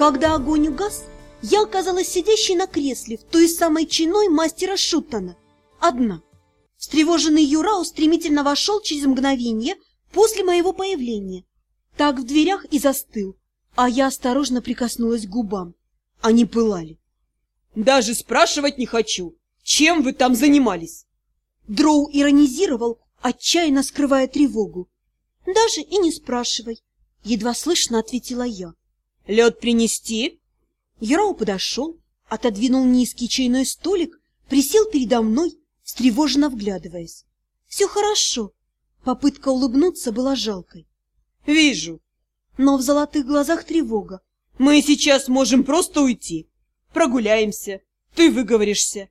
Когда огонь угас, я оказалась сидящей на кресле в той самой чиной мастера Шуттона. Одна. Встревоженный Юрау стремительно вошел через мгновение после моего появления. Так в дверях и застыл, а я осторожно прикоснулась к губам. Они пылали. Даже спрашивать не хочу, чем вы там занимались? Дроу иронизировал, отчаянно скрывая тревогу. Даже и не спрашивай, едва слышно ответила я. Лед принести? Ярау подошел, отодвинул низкий чайной столик, присел передо мной, встревоженно вглядываясь. Все хорошо. Попытка улыбнуться была жалкой. Вижу. Но в золотых глазах тревога. Мы сейчас можем просто уйти. Прогуляемся. Ты выговоришься.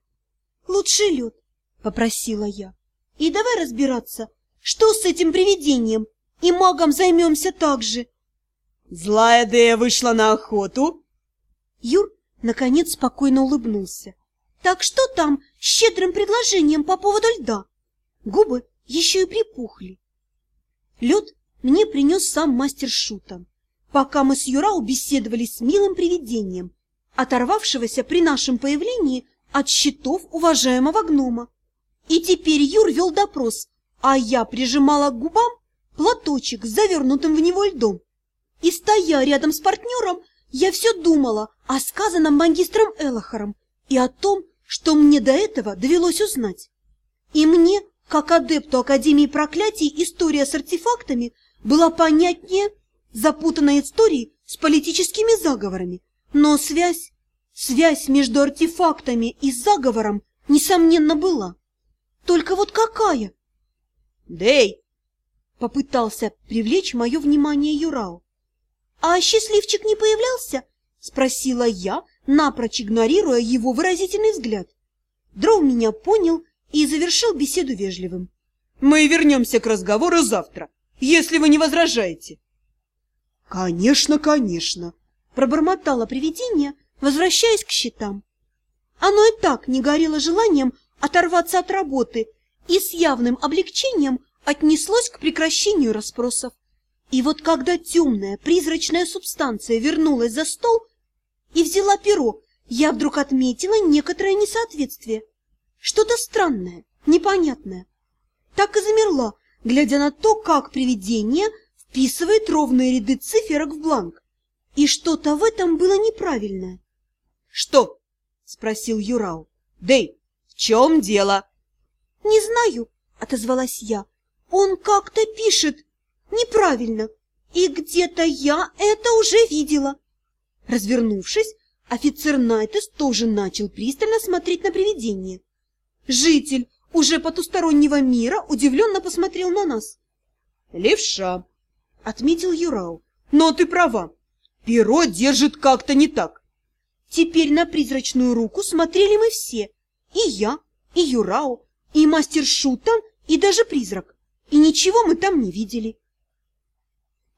Лучше лед, попросила я. И давай разбираться, что с этим привидением, и магом займемся так же. Злая Дея вышла на охоту. Юр, наконец, спокойно улыбнулся. Так что там с щедрым предложением по поводу льда? Губы еще и припухли. Лед мне принес сам мастер Шута, пока мы с Юрау беседовали с милым привидением, оторвавшегося при нашем появлении от щитов уважаемого гнома. И теперь Юр вел допрос, а я прижимала к губам платочек с завернутым в него льдом. И стоя рядом с партнером, я все думала о сказанном магистром Элохором и о том, что мне до этого довелось узнать. И мне, как адепту Академии проклятий, история с артефактами была понятнее запутанной истории с политическими заговорами. Но связь, связь между артефактами и заговором, несомненно, была. Только вот какая? Дэй! Попытался привлечь мое внимание Юрау. «А счастливчик не появлялся?» — спросила я, напрочь игнорируя его выразительный взгляд. Дроу меня понял и завершил беседу вежливым. «Мы вернемся к разговору завтра, если вы не возражаете». «Конечно, конечно!» — пробормотало привидение, возвращаясь к счетам. Оно и так не горело желанием оторваться от работы и с явным облегчением отнеслось к прекращению расспросов. И вот когда темная призрачная субстанция вернулась за стол и взяла перо, я вдруг отметила некоторое несоответствие. Что-то странное, непонятное. Так и замерла, глядя на то, как привидение вписывает ровные ряды циферок в бланк. И что-то в этом было неправильное. — Что? — спросил Юрау. — Дэй, в чем дело? — Не знаю, — отозвалась я. — Он как-то пишет неправильно, и где-то я это уже видела. Развернувшись, офицер Найтес тоже начал пристально смотреть на привидение. Житель уже потустороннего мира удивленно посмотрел на нас. — Левша, — отметил Юрау, — но ты права, перо держит как-то не так. Теперь на призрачную руку смотрели мы все, и я, и Юрау, и мастер Шутан, и даже призрак, и ничего мы там не видели.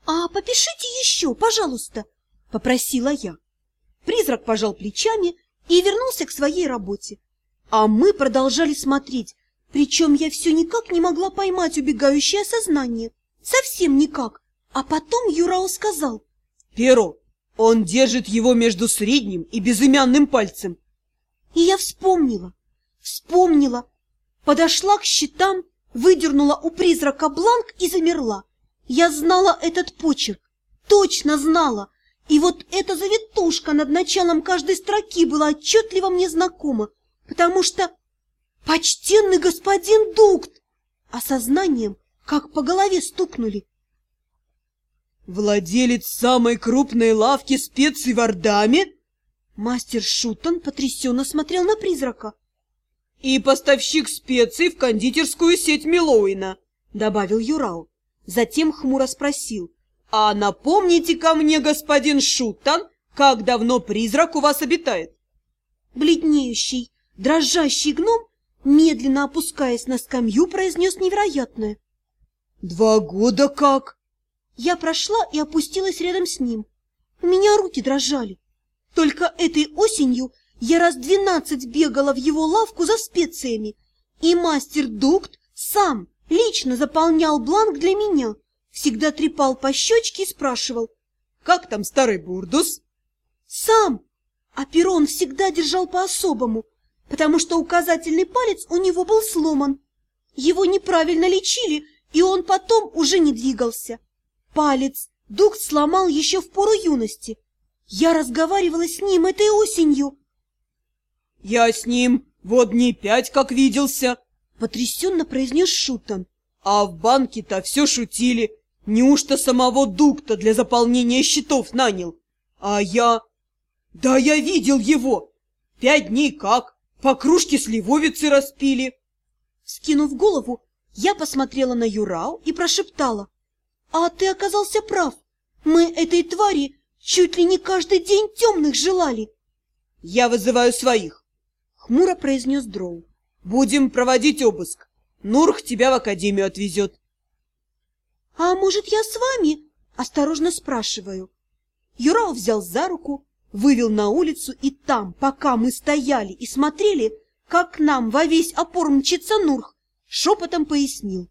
«А попишите еще, пожалуйста!» — попросила я. Призрак пожал плечами и вернулся к своей работе. А мы продолжали смотреть, причем я все никак не могла поймать убегающее сознание. Совсем никак. А потом Юрао сказал. «Перо! Он держит его между средним и безымянным пальцем!» И я вспомнила, вспомнила, подошла к щитам, выдернула у призрака бланк и замерла. Я знала этот почерк, точно знала, и вот эта завитушка над началом каждой строки была отчетливо мне знакома, потому что почтенный господин Дукт, осознанием, как по голове стукнули. Владелец самой крупной лавки специй в Ордаме? Мастер Шутон потрясенно смотрел на призрака. И поставщик специй в кондитерскую сеть Милоуина, добавил Юрау. Затем хмуро спросил. «А напомните ко мне, господин Шутан, как давно призрак у вас обитает?» Бледнеющий, дрожащий гном, медленно опускаясь на скамью, произнес невероятное. «Два года как?» Я прошла и опустилась рядом с ним. У меня руки дрожали. Только этой осенью я раз двенадцать бегала в его лавку за специями, и мастер Дукт сам лично заполнял бланк для меня, всегда трепал по щечке и спрашивал, «Как там старый Бурдус?» Сам. А перо он всегда держал по-особому, потому что указательный палец у него был сломан. Его неправильно лечили, и он потом уже не двигался. Палец дух сломал еще в пору юности. Я разговаривала с ним этой осенью. — Я с ним вот дней пять как виделся, — потрясенно произнес Шутан. — А в банке-то все шутили. Неужто самого Дук-то для заполнения счетов нанял? А я... Да я видел его! Пять дней как, по кружке сливовицы распили. Скинув голову, я посмотрела на Юрау и прошептала. «А ты оказался прав. Мы этой твари чуть ли не каждый день темных желали». «Я вызываю своих», — хмуро произнес Дроу. «Будем проводить обыск. Нурх тебя в академию отвезет». «А может, я с вами?» — осторожно спрашиваю. Юрау взял за руку, вывел на улицу, и там, пока мы стояли и смотрели, как к нам во весь опор мчится Нурх, шепотом пояснил.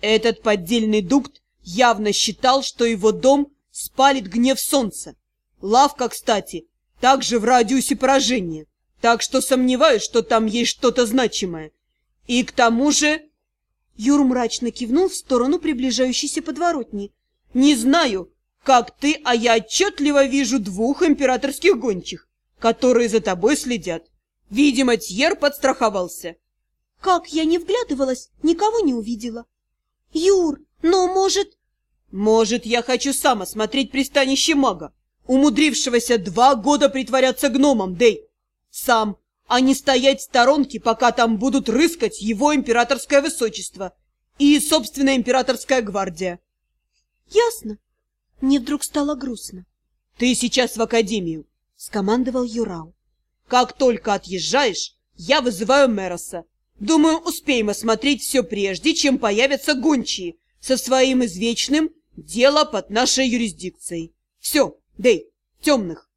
Этот поддельный дукт явно считал, что его дом спалит гнев солнца. Лавка, кстати, также в радиусе поражения, так что сомневаюсь, что там есть что-то значимое. И к тому же... Юр мрачно кивнул в сторону приближающейся подворотни. «Не знаю, как ты, а я отчетливо вижу двух императорских гончих, которые за тобой следят. Видимо, Тьер подстраховался. Как я не вглядывалась, никого не увидела. Юр, но может... Может, я хочу сам осмотреть пристанище мага, умудрившегося два года притворяться гномом, Дэй. Сам, а не стоять в сторонке, пока там будут рыскать его императорское высочество и собственная императорская гвардия. Ясно. Мне вдруг стало грустно. Ты сейчас в академию, скомандовал Юрау. Как только отъезжаешь, я вызываю Мэроса. Думаю, успеем осмотреть все прежде, чем появятся гончие со своим извечным «дело под нашей юрисдикцией». Все, Дэй, темных.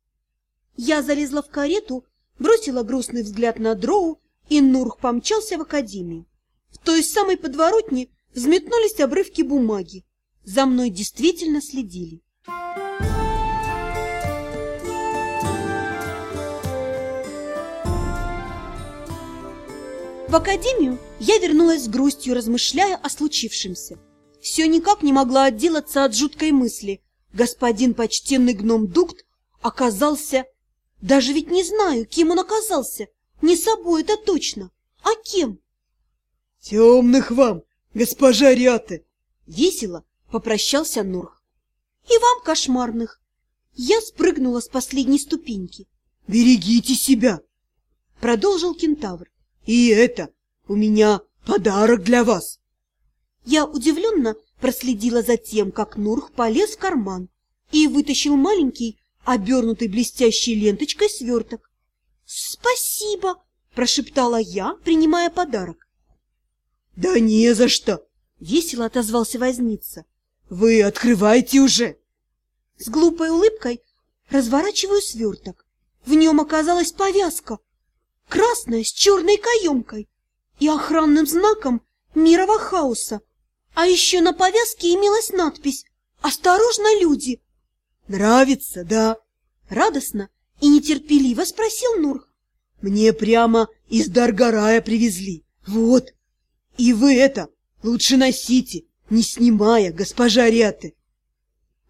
Я залезла в карету, бросила грустный взгляд на Дроу, и Нурх помчался в академию. В той самой подворотне взметнулись обрывки бумаги. За мной действительно следили. В академию я вернулась с грустью, размышляя о случившемся. Все никак не могла отделаться от жуткой мысли. Господин почтенный гном Дукт оказался... Даже ведь не знаю, кем он оказался. Не собой, это точно. А кем? — Темных вам, госпожа Ряты! — весело попрощался Нурх. — И вам кошмарных. Я спрыгнула с последней ступеньки. — Берегите себя! — продолжил кентавр. И это у меня подарок для вас. Я удивленно проследила за тем, как Нурх полез в карман и вытащил маленький, обернутый блестящей ленточкой сверток. «Спасибо!» – прошептала я, принимая подарок. «Да не за что!» – весело отозвался возница. «Вы открывайте уже!» С глупой улыбкой разворачиваю сверток. В нем оказалась повязка, красная с черной каемкой и охранным знаком мирового хаоса. А еще на повязке имелась надпись «Осторожно, люди!» «Нравится, да?» Радостно и нетерпеливо спросил Нурх. «Мне прямо из Даргарая привезли. Вот. И вы это лучше носите, не снимая, госпожа Ряты».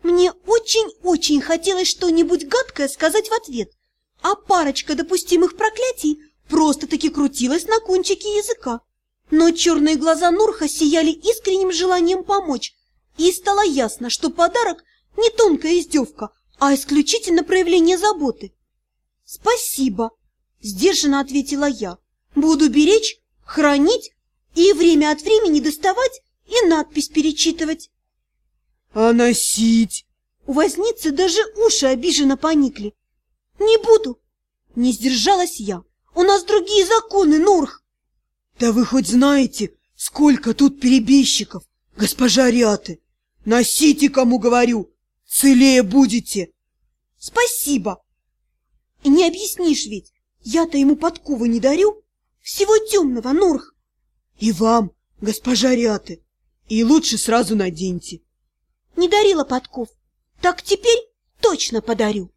Мне очень-очень хотелось что-нибудь гадкое сказать в ответ, а парочка допустимых проклятий просто-таки крутилась на кончике языка. Но черные глаза Нурха сияли искренним желанием помочь, и стало ясно, что подарок не тонкая издевка, а исключительно проявление заботы. «Спасибо», — сдержанно ответила я. «Буду беречь, хранить и время от времени доставать и надпись перечитывать». «А носить?» У возницы даже уши обиженно поникли. «Не буду», — не сдержалась я. У нас другие законы, Нурх. Да вы хоть знаете, сколько тут перебежчиков, госпожа Ряты? Носите, кому говорю, целее будете. Спасибо. И не объяснишь ведь, я-то ему подковы не дарю. Всего темного, Нурх. И вам, госпожа Ряты, и лучше сразу наденьте. Не дарила подков, так теперь точно подарю.